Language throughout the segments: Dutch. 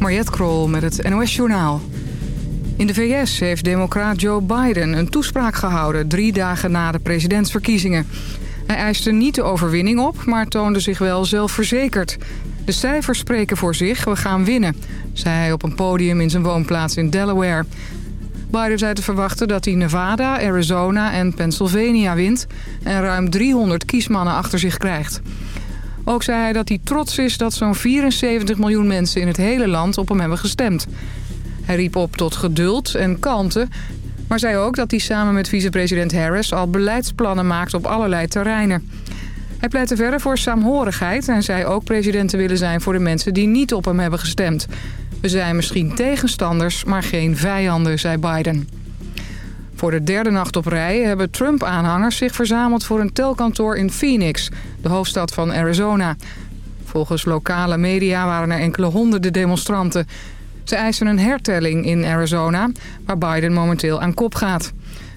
Mariette Krol met het NOS Journaal. In de VS heeft democraat Joe Biden een toespraak gehouden... drie dagen na de presidentsverkiezingen. Hij eiste niet de overwinning op, maar toonde zich wel zelfverzekerd. De cijfers spreken voor zich, we gaan winnen, zei hij op een podium in zijn woonplaats in Delaware. Biden zei te verwachten dat hij Nevada, Arizona en Pennsylvania wint... en ruim 300 kiesmannen achter zich krijgt. Ook zei hij dat hij trots is dat zo'n 74 miljoen mensen in het hele land op hem hebben gestemd. Hij riep op tot geduld en kalmte, maar zei ook dat hij samen met vicepresident Harris al beleidsplannen maakt op allerlei terreinen. Hij pleitte verder voor saamhorigheid en zei ook president te willen zijn voor de mensen die niet op hem hebben gestemd. We zijn misschien tegenstanders, maar geen vijanden, zei Biden. Voor de derde nacht op rij hebben Trump-aanhangers zich verzameld voor een telkantoor in Phoenix, de hoofdstad van Arizona. Volgens lokale media waren er enkele honderden demonstranten. Ze eisen een hertelling in Arizona, waar Biden momenteel aan kop gaat.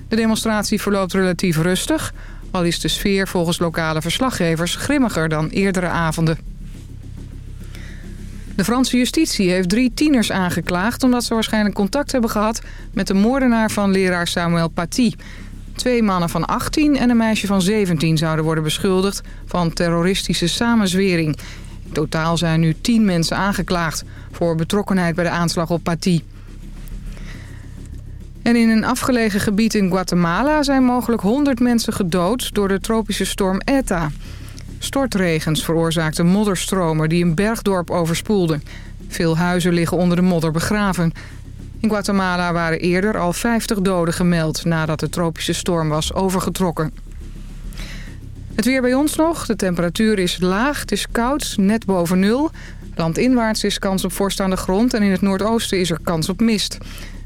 De demonstratie verloopt relatief rustig, al is de sfeer volgens lokale verslaggevers grimmiger dan eerdere avonden. De Franse justitie heeft drie tieners aangeklaagd... omdat ze waarschijnlijk contact hebben gehad... met de moordenaar van leraar Samuel Paty. Twee mannen van 18 en een meisje van 17 zouden worden beschuldigd... van terroristische samenzwering. In totaal zijn nu tien mensen aangeklaagd... voor betrokkenheid bij de aanslag op Paty. En in een afgelegen gebied in Guatemala... zijn mogelijk 100 mensen gedood door de tropische storm ETA... Stortregens veroorzaakten modderstromen die een bergdorp overspoelden. Veel huizen liggen onder de modder begraven. In Guatemala waren eerder al 50 doden gemeld nadat de tropische storm was overgetrokken. Het weer bij ons nog. De temperatuur is laag, het is koud, net boven nul. Landinwaarts is kans op vorst aan de grond en in het noordoosten is er kans op mist.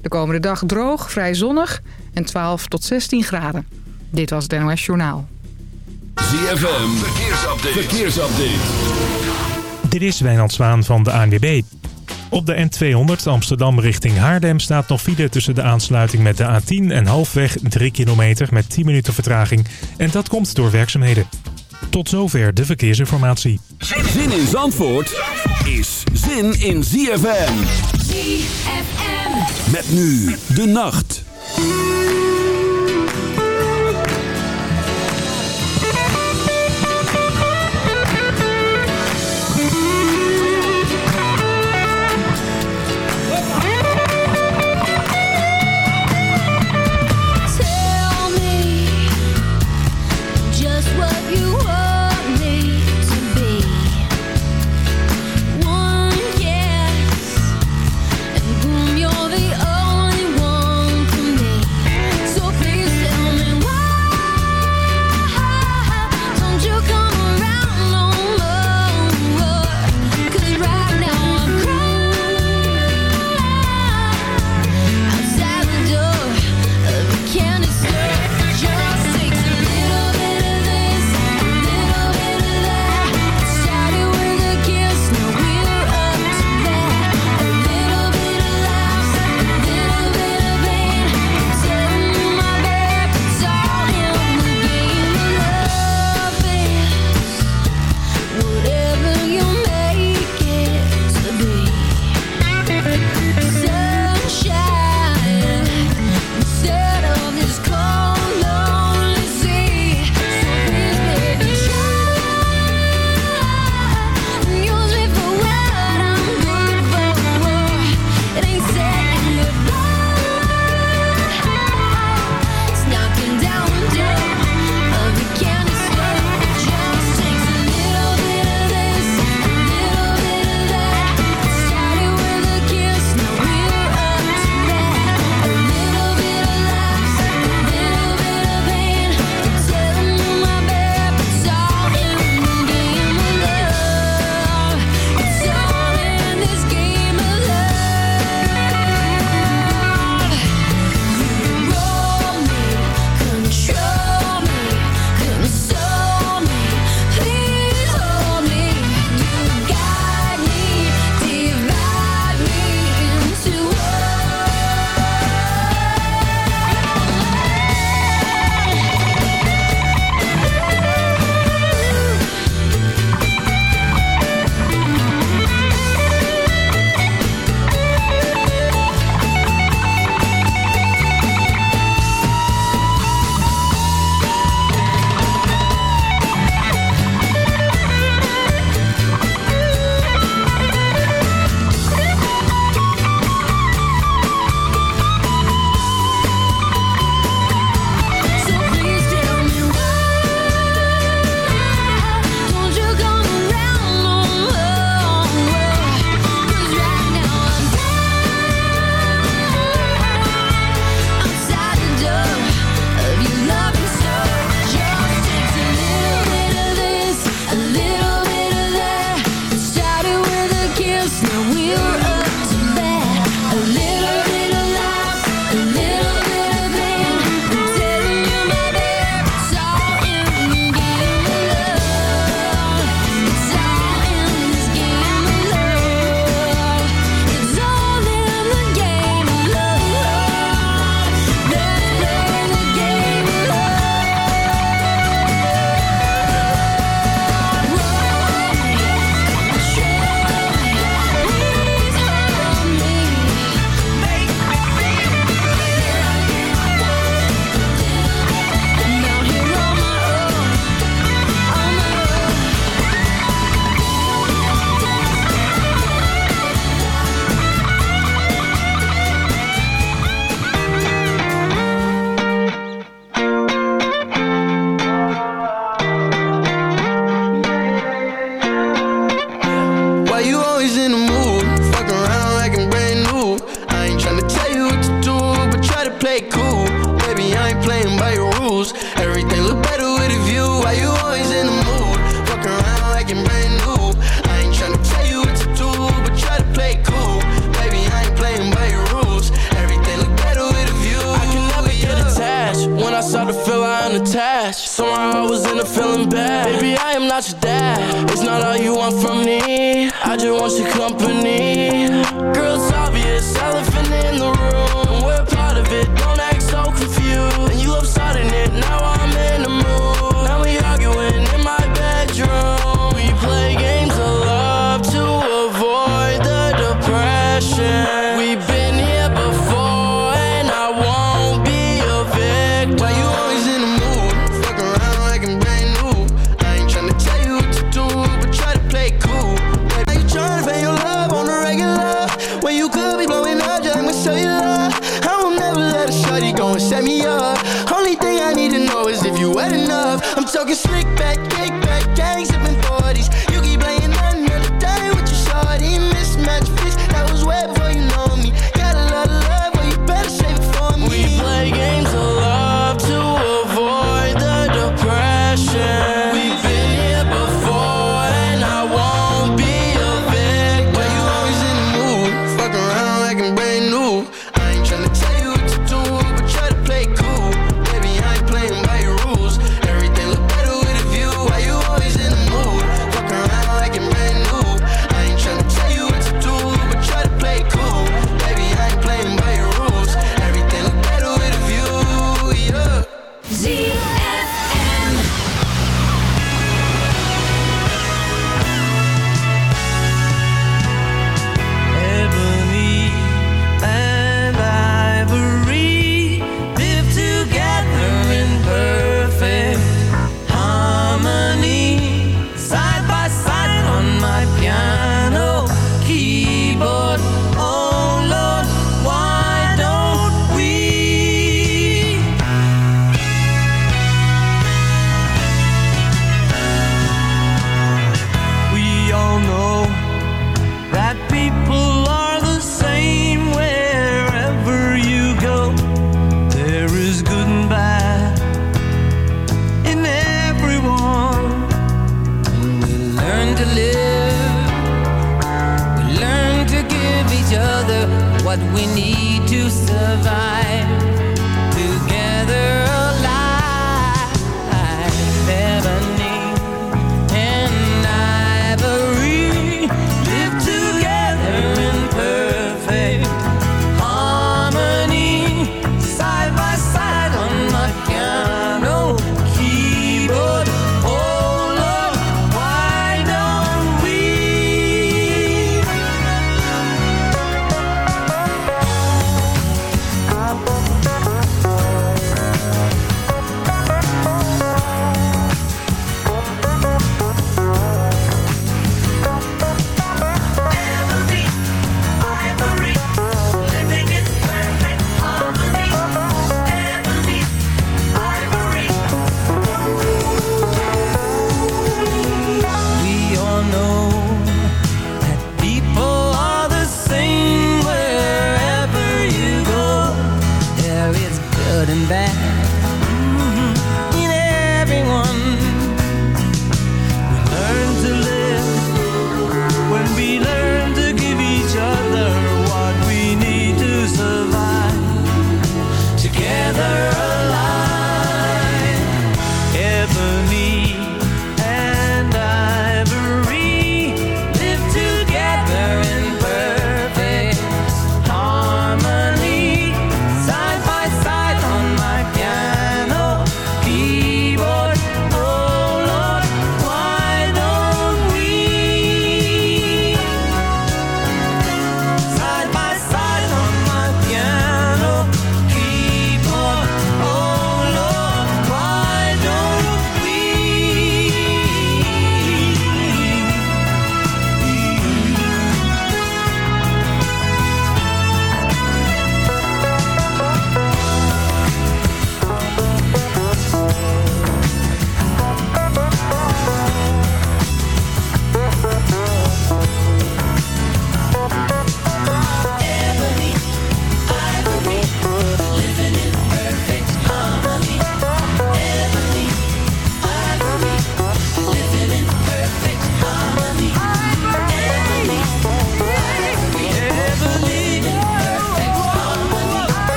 De komende dag droog, vrij zonnig en 12 tot 16 graden. Dit was het NOS Journaal. ZFM, verkeersupdate. verkeersupdate. Dit is Wijnand Zwaan van de ANWB. Op de N200 Amsterdam richting Haarlem staat nog file tussen de aansluiting met de A10 en halfweg 3 kilometer met 10 minuten vertraging. En dat komt door werkzaamheden. Tot zover de verkeersinformatie. Zin in Zandvoort is zin in ZFM. ZFM. Met nu de nacht.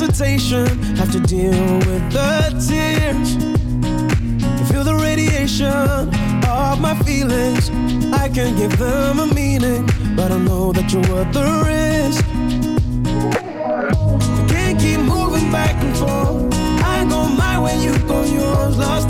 hesitation Have to deal with the tears. Feel the radiation of my feelings. I can't give them a meaning But I know that you're worth the risk. I can't keep moving back and forth. I go my way, you go yours. Lost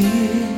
你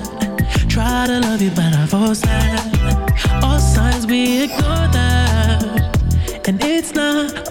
Try to love you, but I've all. All signs we ignore that, and it's not